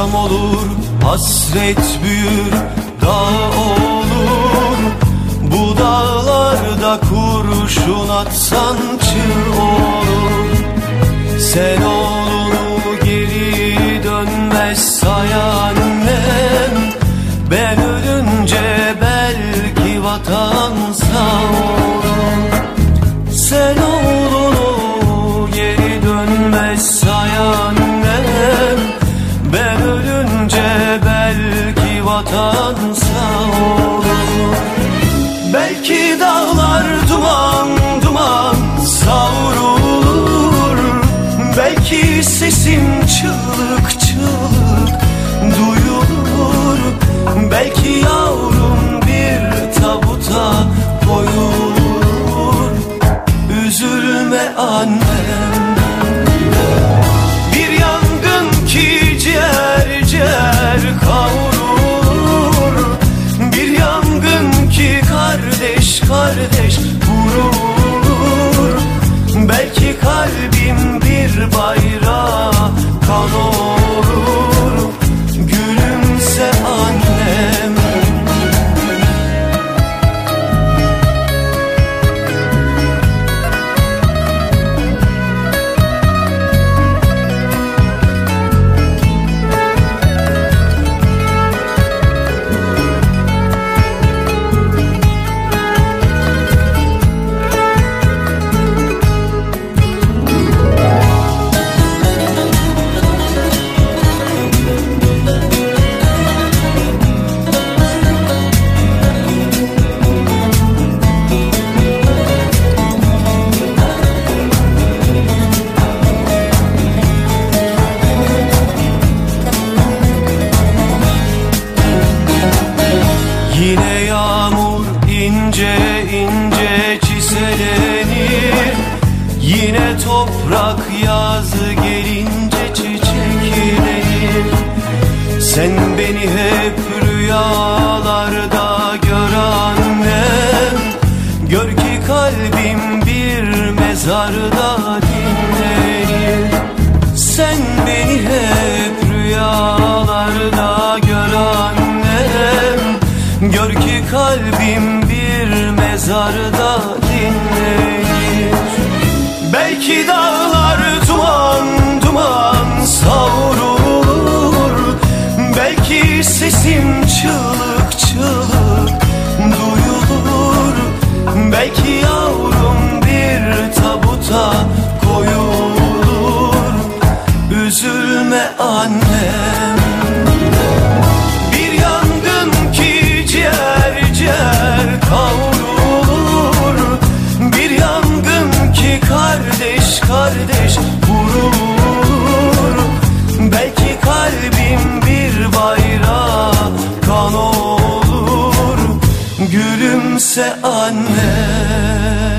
Akşam olur hasret büyür dağ olur. Bu dağlarda kurşun atsan çığ olur. Sen oğlunu geri dönmez sayan Ben ölünce belki vatan sağ olur Üzülme annem. Bir yangın ki ciğer ciğer kavrulur Bir yangın ki kardeş kardeş vurur. Belki kalbim bir bayrağa toprak yazı gelince çiçeklenir Sen beni hep rüyalarda gör annem. Gör ki kalbim bir mezarda dinlenir. Sen beni hep rüyalarda gör annem. Gör ki kalbim bir mezarda dinlenir. Belki dağlar çığlık çığlık duyulur. Belki yavrum bir tabuta koyulur. Üzülme annem. Bir yangın ki ciğer ciğer kavrulur. Bir yangın ki kardeş kardeş Gülümse anne